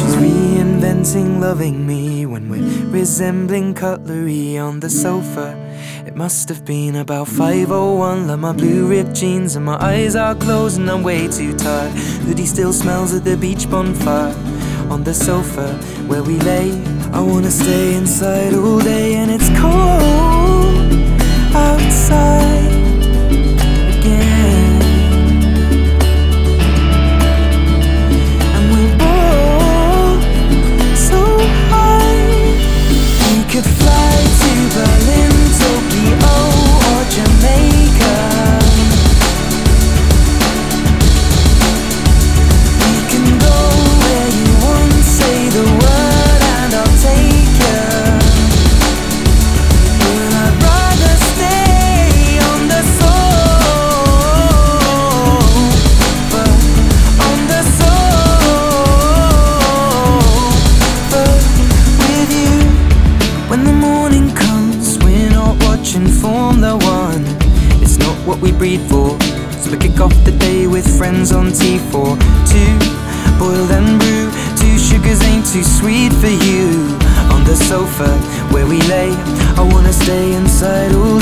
She's reinventing loving me when we're resembling cutlery on the sofa. It must have been about 501. Love my blue ripped jeans and my eyes are closed and I'm way too tired. Hoodie still smells of the beach bonfire on the sofa where we lay. I wanna stay inside all day and it's cold One. It's not what we breed for. So we kick off the day with friends on T4. Two, boil and brew. Two sugars ain't too sweet for you. On the sofa where we lay, I wanna stay inside all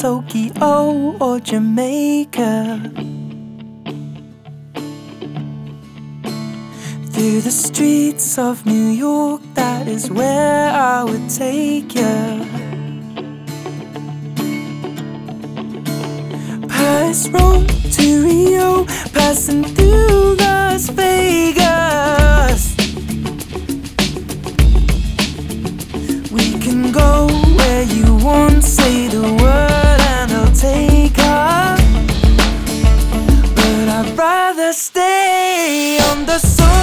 Tokyo, or Jamaica. Through the streets of New York, that is where I would take you. Past Rome to Rio, passing through stay on the sofa.